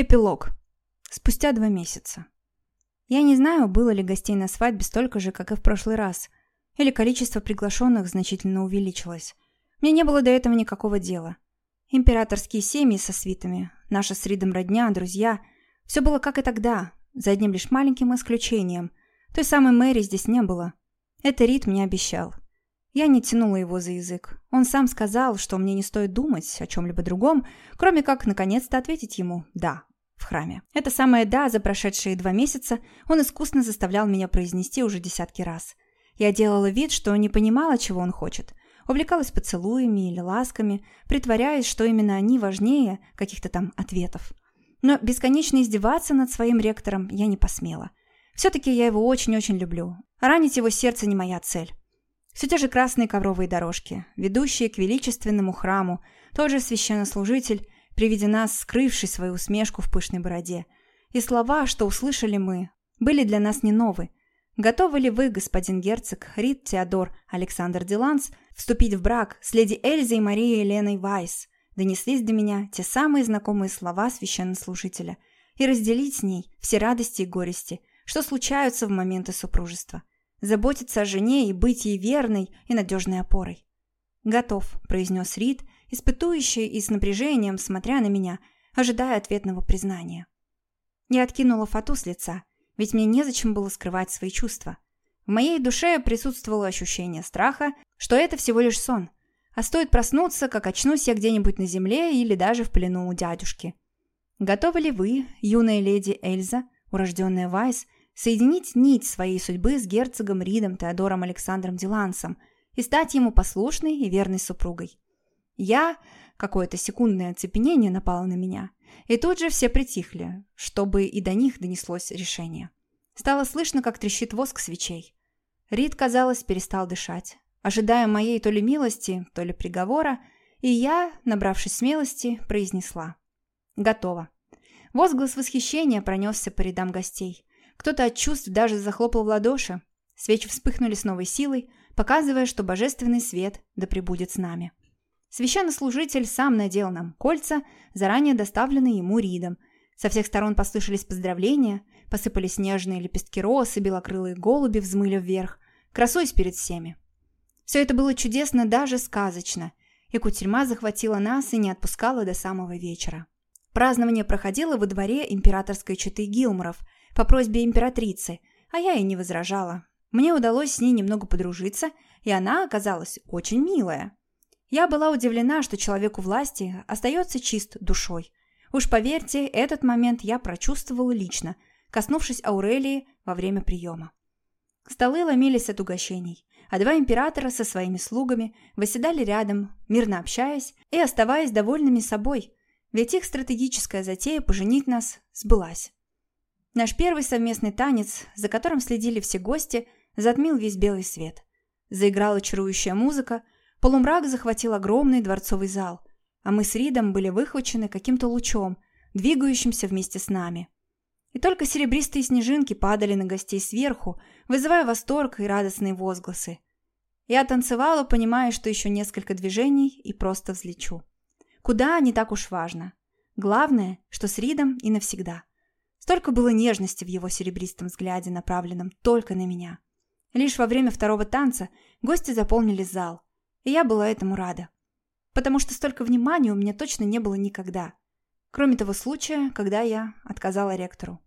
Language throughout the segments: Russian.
Эпилог. Спустя два месяца. Я не знаю, было ли гостей на свадьбе столько же, как и в прошлый раз, или количество приглашенных значительно увеличилось. Мне не было до этого никакого дела. Императорские семьи со свитами, наша с Ридом родня, друзья – все было как и тогда, за одним лишь маленьким исключением. Той самой Мэри здесь не было. Это Рид мне обещал. Я не тянула его за язык. Он сам сказал, что мне не стоит думать о чем-либо другом, кроме как наконец-то ответить ему «да» в храме. Это самое «да» за прошедшие два месяца он искусно заставлял меня произнести уже десятки раз. Я делала вид, что не понимала, чего он хочет. Увлекалась поцелуями или ласками, притворяясь, что именно они важнее каких-то там ответов. Но бесконечно издеваться над своим ректором я не посмела. Все-таки я его очень-очень люблю. Ранить его сердце не моя цель. Все те же красные ковровые дорожки, ведущие к величественному храму, тот же священнослужитель, при виде нас скрывший свою усмешку в пышной бороде. И слова, что услышали мы, были для нас не новы. Готовы ли вы, господин герцог, Рид Теодор Александр Диланс, вступить в брак с леди Эльзой и Марией Еленой Вайс? Донеслись до меня те самые знакомые слова священнослужителя и разделить с ней все радости и горести, что случаются в моменты супружества. Заботиться о жене и быть ей верной и надежной опорой. «Готов», – произнес Рид – испытующий и с напряжением, смотря на меня, ожидая ответного признания. Я откинула фату с лица, ведь мне незачем было скрывать свои чувства. В моей душе присутствовало ощущение страха, что это всего лишь сон, а стоит проснуться, как очнусь я где-нибудь на земле или даже в плену у дядюшки. Готовы ли вы, юная леди Эльза, урожденная Вайс, соединить нить своей судьбы с герцогом Ридом Теодором Александром Дилансом и стать ему послушной и верной супругой? Я... Какое-то секундное оцепенение напало на меня. И тут же все притихли, чтобы и до них донеслось решение. Стало слышно, как трещит воск свечей. Рид, казалось, перестал дышать, ожидая моей то ли милости, то ли приговора, и я, набравшись смелости, произнесла. «Готово». Возглас восхищения пронесся по рядам гостей. Кто-то от чувств даже захлопал в ладоши. Свечи вспыхнули с новой силой, показывая, что божественный свет да пребудет с нами. Священнослужитель сам надел нам кольца, заранее доставленные ему Ридом. Со всех сторон послышались поздравления, посыпались нежные лепестки роз и белокрылые голуби взмыли вверх, красуясь перед всеми. Все это было чудесно, даже сказочно, и кутерьма захватила нас и не отпускала до самого вечера. Празднование проходило во дворе императорской четы Гилморов по просьбе императрицы, а я и не возражала. Мне удалось с ней немного подружиться, и она оказалась очень милая. Я была удивлена, что человеку власти остается чист душой. Уж поверьте, этот момент я прочувствовала лично, коснувшись Аурелии во время приема. Столы ломились от угощений, а два императора со своими слугами восседали рядом, мирно общаясь и оставаясь довольными собой, ведь их стратегическая затея поженить нас сбылась. Наш первый совместный танец, за которым следили все гости, затмил весь белый свет. Заиграла чарующая музыка – Полумрак захватил огромный дворцовый зал, а мы с Ридом были выхвачены каким-то лучом, двигающимся вместе с нами. И только серебристые снежинки падали на гостей сверху, вызывая восторг и радостные возгласы. Я танцевала, понимая, что еще несколько движений и просто взлечу. Куда, не так уж важно. Главное, что с Ридом и навсегда. Столько было нежности в его серебристом взгляде, направленном только на меня. Лишь во время второго танца гости заполнили зал – и я была этому рада. Потому что столько внимания у меня точно не было никогда. Кроме того случая, когда я отказала ректору.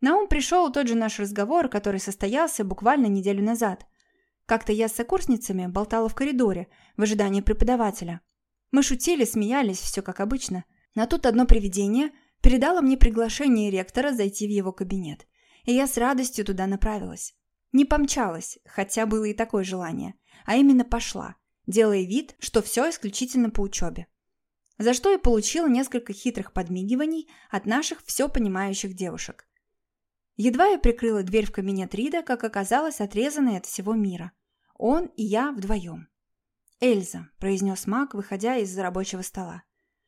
На ум пришел тот же наш разговор, который состоялся буквально неделю назад. Как-то я с сокурсницами болтала в коридоре в ожидании преподавателя. Мы шутили, смеялись, все как обычно. Но тут одно привидение передало мне приглашение ректора зайти в его кабинет. И я с радостью туда направилась. Не помчалась, хотя было и такое желание, а именно пошла делая вид, что все исключительно по учебе. За что и получила несколько хитрых подмигиваний от наших все понимающих девушек. Едва я прикрыла дверь в кабинет Рида, как оказалось отрезанной от всего мира. Он и я вдвоем. «Эльза», – произнес маг, выходя из рабочего стола.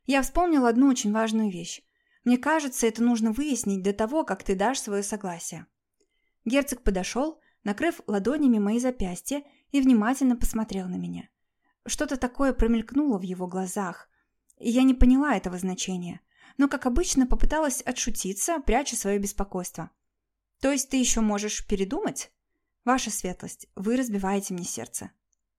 «Я вспомнил одну очень важную вещь. Мне кажется, это нужно выяснить до того, как ты дашь свое согласие». Герцог подошел, накрыв ладонями мои запястья и внимательно посмотрел на меня. Что-то такое промелькнуло в его глазах, и я не поняла этого значения. но, как обычно, попыталась отшутиться, пряча свое беспокойство. «То есть ты еще можешь передумать?» «Ваша светлость, вы разбиваете мне сердце».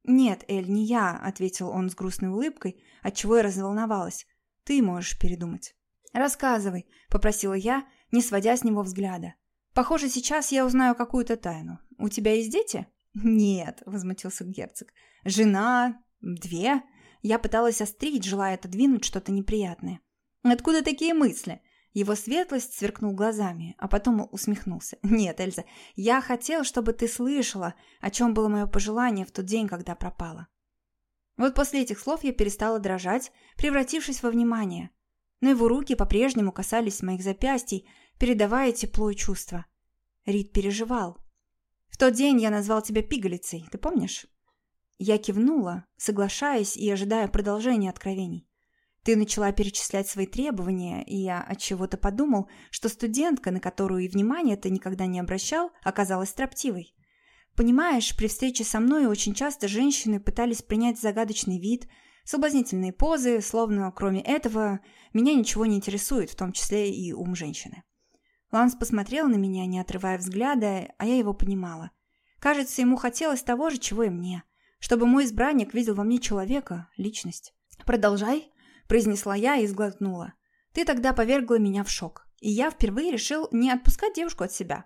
«Нет, Эль, не я», — ответил он с грустной улыбкой, отчего я разволновалась. «Ты можешь передумать». «Рассказывай», — попросила я, не сводя с него взгляда. «Похоже, сейчас я узнаю какую-то тайну. У тебя есть дети?» «Нет», — возмутился герцог. «Жена? Две?» Я пыталась острить, желая отодвинуть что-то неприятное. «Откуда такие мысли?» Его светлость сверкнул глазами, а потом усмехнулся. «Нет, Эльза, я хотел, чтобы ты слышала, о чем было мое пожелание в тот день, когда пропала». Вот после этих слов я перестала дрожать, превратившись во внимание. Но его руки по-прежнему касались моих запястий, передавая тепло и чувство. Рид переживал. «В тот день я назвал тебя пигалицей, ты помнишь?» Я кивнула, соглашаясь и ожидая продолжения откровений. Ты начала перечислять свои требования, и я от чего-то подумал, что студентка, на которую и внимания ты никогда не обращал, оказалась строптивой. Понимаешь, при встрече со мной очень часто женщины пытались принять загадочный вид, соблазнительные позы, словно кроме этого меня ничего не интересует, в том числе и ум женщины. Ланс посмотрел на меня, не отрывая взгляда, а я его понимала. Кажется, ему хотелось того же, чего и мне. Чтобы мой избранник видел во мне человека, личность. «Продолжай», произнесла я и сглотнула. Ты тогда повергла меня в шок, и я впервые решил не отпускать девушку от себя.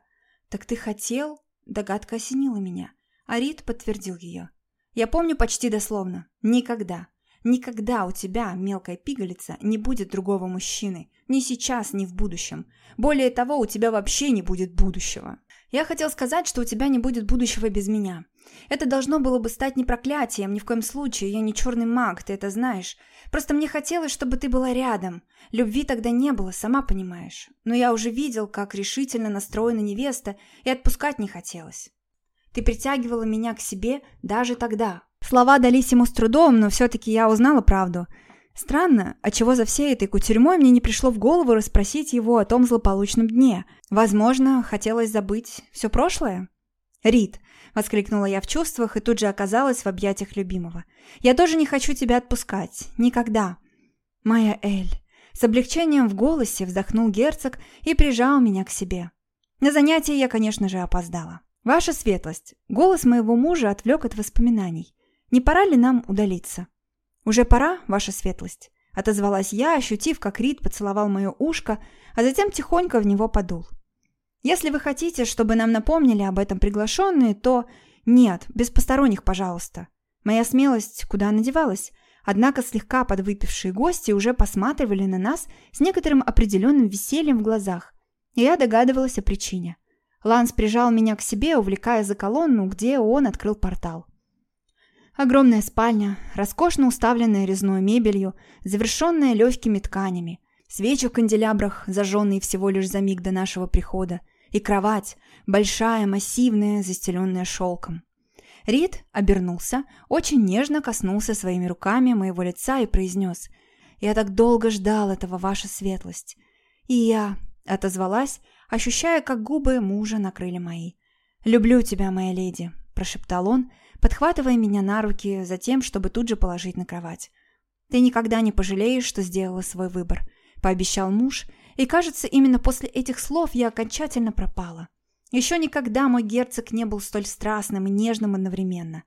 Так ты хотел? Догадка осенила меня, а Рид подтвердил ее. Я помню почти дословно. Никогда. Никогда у тебя, мелкая пигалица, не будет другого мужчины. Ни сейчас, ни в будущем. Более того, у тебя вообще не будет будущего. Я хотел сказать, что у тебя не будет будущего без меня. Это должно было бы стать не проклятием, ни в коем случае, я не черный маг, ты это знаешь. Просто мне хотелось, чтобы ты была рядом. Любви тогда не было, сама понимаешь. Но я уже видел, как решительно настроена невеста, и отпускать не хотелось. Ты притягивала меня к себе даже тогда. Слова дались ему с трудом, но все-таки я узнала правду. Странно, отчего за всей этой кутерьмой мне не пришло в голову расспросить его о том злополучном дне. Возможно, хотелось забыть все прошлое? «Рит!» — воскликнула я в чувствах и тут же оказалась в объятиях любимого. «Я тоже не хочу тебя отпускать. Никогда!» «Моя Эль!» С облегчением в голосе вздохнул герцог и прижал меня к себе. На занятие я, конечно же, опоздала. «Ваша светлость!» Голос моего мужа отвлек от воспоминаний. «Не пора ли нам удалиться?» «Уже пора, ваша светлость!» Отозвалась я, ощутив, как Рид поцеловал мое ушко, а затем тихонько в него подул. Если вы хотите, чтобы нам напомнили об этом приглашенные, то нет, без посторонних, пожалуйста. Моя смелость куда она девалась? Однако слегка подвыпившие гости уже посматривали на нас с некоторым определенным весельем в глазах. И я догадывалась о причине. Ланс прижал меня к себе, увлекая за колонну, где он открыл портал. Огромная спальня, роскошно уставленная резной мебелью, завершенная легкими тканями, свечи в канделябрах, зажженные всего лишь за миг до нашего прихода, и кровать, большая, массивная, застеленная шелком. Рид обернулся, очень нежно коснулся своими руками моего лица и произнес «Я так долго ждал этого, ваша светлость». «И я», — отозвалась, ощущая, как губы мужа накрыли мои. «Люблю тебя, моя леди», — прошептал он, подхватывая меня на руки за тем, чтобы тут же положить на кровать. «Ты никогда не пожалеешь, что сделала свой выбор», — пообещал муж, и, кажется, именно после этих слов я окончательно пропала. Еще никогда мой герцог не был столь страстным и нежным одновременно.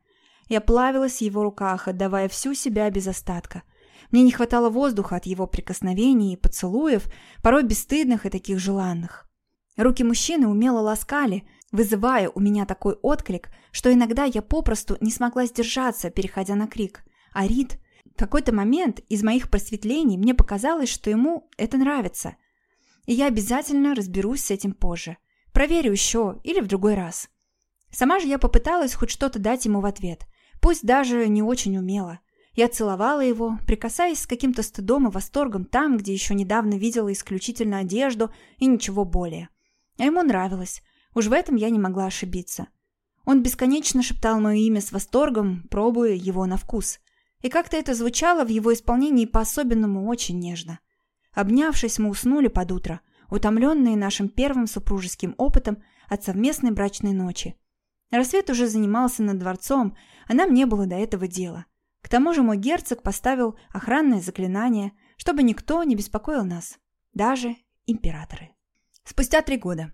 Я плавилась в его руках, отдавая всю себя без остатка. Мне не хватало воздуха от его прикосновений и поцелуев, порой бесстыдных и таких желанных. Руки мужчины умело ласкали, вызывая у меня такой отклик, что иногда я попросту не смогла сдержаться, переходя на крик. А Рид... В какой-то момент из моих просветлений мне показалось, что ему это нравится. И я обязательно разберусь с этим позже. Проверю еще или в другой раз. Сама же я попыталась хоть что-то дать ему в ответ, пусть даже не очень умело. Я целовала его, прикасаясь с каким-то стыдом и восторгом там, где еще недавно видела исключительно одежду и ничего более. А ему нравилось. Уж в этом я не могла ошибиться. Он бесконечно шептал мое имя с восторгом, пробуя его на вкус. И как-то это звучало в его исполнении по-особенному очень нежно. Обнявшись, мы уснули под утро, утомленные нашим первым супружеским опытом от совместной брачной ночи. Рассвет уже занимался над дворцом, а нам не было до этого дела. К тому же мой герцог поставил охранное заклинание, чтобы никто не беспокоил нас. даже императоры. Спустя три года.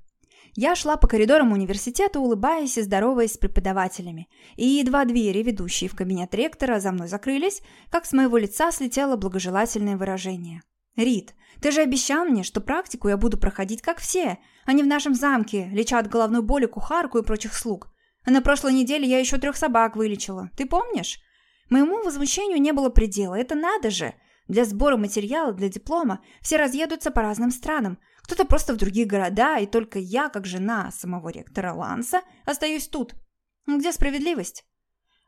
Я шла по коридорам университета, улыбаясь и здороваясь с преподавателями. И едва двери, ведущие в кабинет ректора, за мной закрылись, как с моего лица слетело благожелательное выражение. «Рит, ты же обещал мне, что практику я буду проходить как все, а не в нашем замке, леча от головной боли кухарку и прочих слуг. А на прошлой неделе я еще трех собак вылечила. Ты помнишь? Моему возмущению не было предела. Это надо же! Для сбора материала для диплома все разъедутся по разным странам. Кто-то просто в другие города, и только я, как жена самого ректора Ланса, остаюсь тут. Где справедливость?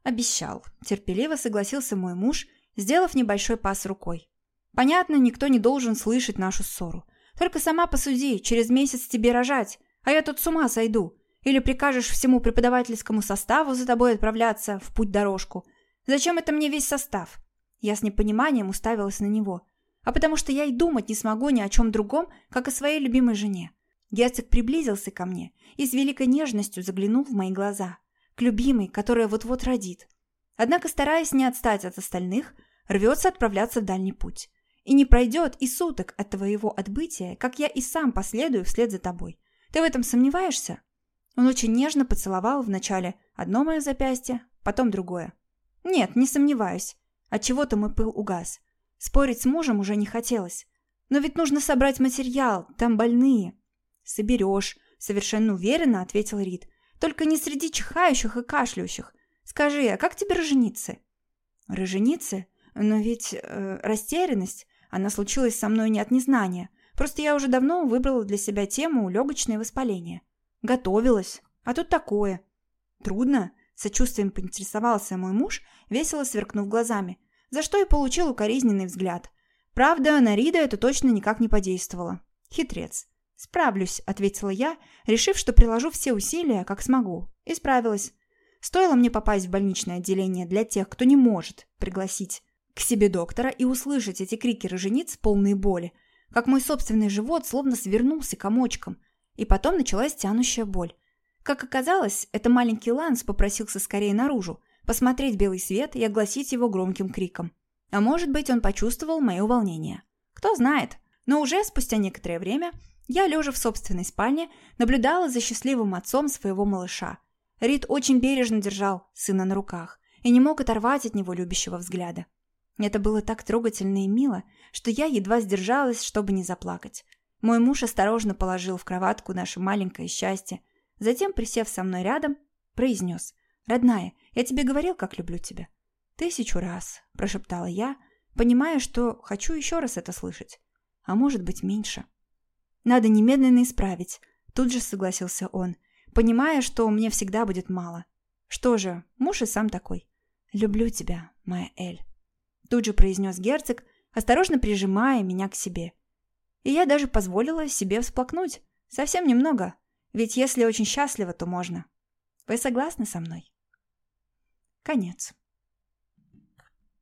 Обещал. Терпеливо согласился мой муж, сделав небольшой пас рукой. Понятно, никто не должен слышать нашу ссору. Только сама посуди, через месяц тебе рожать, а я тут с ума сойду. Или прикажешь всему преподавательскому составу за тобой отправляться в путь-дорожку. Зачем это мне весь состав? Я с непониманием уставилась на него. А потому что я и думать не смогу ни о чем другом, как о своей любимой жене. Герцог приблизился ко мне и с великой нежностью заглянул в мои глаза. К любимой, которая вот-вот родит. Однако, стараясь не отстать от остальных, рвется отправляться в дальний путь. И не пройдет и суток от твоего отбытия, как я и сам последую вслед за тобой. Ты в этом сомневаешься?» Он очень нежно поцеловал вначале одно мое запястье, потом другое. «Нет, не сомневаюсь. Отчего-то мой пыл угас. Спорить с мужем уже не хотелось. Но ведь нужно собрать материал, там больные». «Соберешь», — совершенно уверенно ответил Рид. «Только не среди чихающих и кашляющих. Скажи, а как тебе роженицы?» «Роженицы? Но ведь э, растерянность. Она случилась со мной не от незнания. Просто я уже давно выбрала для себя тему легочное воспаление. Готовилась. А тут такое. Трудно. Сочувствием поинтересовался мой муж, весело сверкнув глазами, за что и получил укоризненный взгляд. Правда, на Рида это точно никак не подействовало. Хитрец. «Справлюсь», — ответила я, решив, что приложу все усилия, как смогу. И справилась. Стоило мне попасть в больничное отделение для тех, кто не может пригласить к себе доктора и услышать эти крики рожениц, полные боли, как мой собственный живот словно свернулся комочком, и потом началась тянущая боль. Как оказалось, это маленький Ланс попросился скорее наружу, посмотреть белый свет и огласить его громким криком. А может быть, он почувствовал мое волнение. Кто знает. Но уже спустя некоторое время я, лежа в собственной спальне, наблюдала за счастливым отцом своего малыша. Рид очень бережно держал сына на руках и не мог оторвать от него любящего взгляда. Это было так трогательно и мило, что я едва сдержалась, чтобы не заплакать. Мой муж осторожно положил в кроватку наше маленькое счастье, затем, присев со мной рядом, произнес «Родная, я тебе говорил, как люблю тебя». «Тысячу раз», – прошептала я, понимая, что хочу еще раз это слышать. А может быть, меньше. «Надо немедленно исправить», – тут же согласился он, понимая, что мне всегда будет мало. «Что же, муж и сам такой. Люблю тебя, моя Эль» тут же произнес герцог, осторожно прижимая меня к себе. И я даже позволила себе всплакнуть. Совсем немного. Ведь если очень счастлива, то можно. Вы согласны со мной? Конец.